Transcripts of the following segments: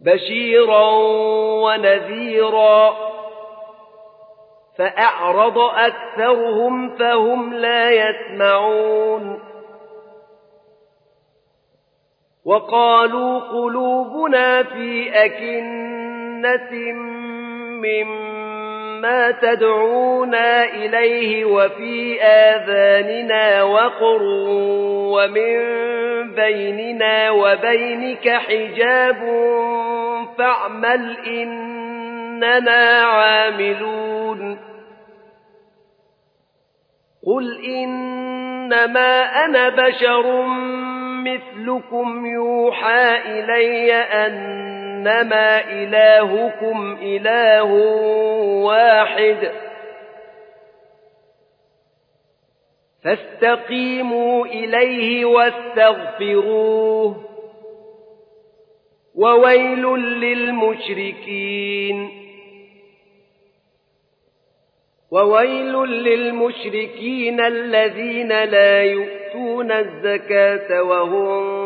بشيرا ونذيرا فأعرض أكثرهم فهم لا يسمعون. وقالوا قلوبنا في أكنة مما تدعونا إليه وفي آذاننا وقر ومن بيننا وبينك حجاب فاعمل إننا عاملون. قل إنما أنا بشر مثلكم يوحى إلي أنما إلهكم إله واحد. فاستقيموا إليه واستغفروه. وويل للمشركين. وويل للمشركين الذين لا يؤتون الزكاة وهم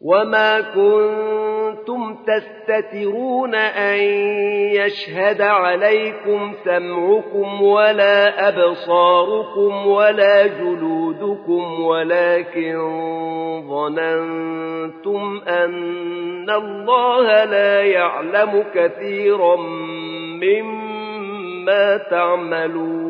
وما كنتم تستترون أن يشهد عليكم سمعكم ولا أبصاركم ولا جلودكم ولكن ظننتم أن الله لا يعلم كثيرا مما تعملون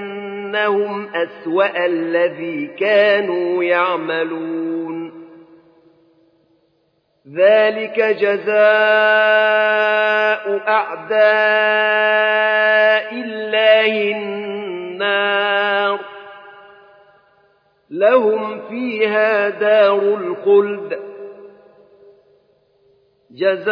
أنهم أسوأ الذي كانوا يعملون. ذلك جزاء أعداء الله النار. لهم فيها دار الخلد. جزاء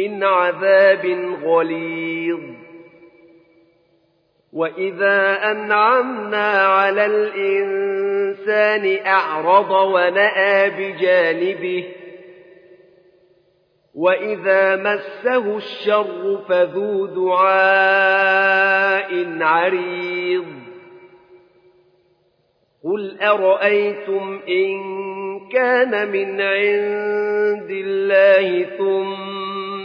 من عذاب غليظ. وإذا أنعمنا على الإنسان أعرض ونأى بجانبه وإذا مسه الشر فذو دعاء عريض. قل أرأيتم إن كان من عند الله ثم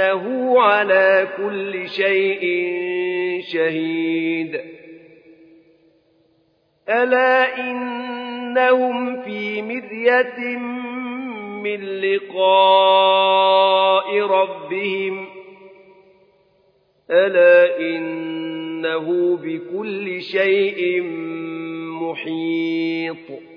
أنه على كل شيء شهيد ألا إنهم في مرية من لقاء ربهم ألا إنه بكل شيء محيط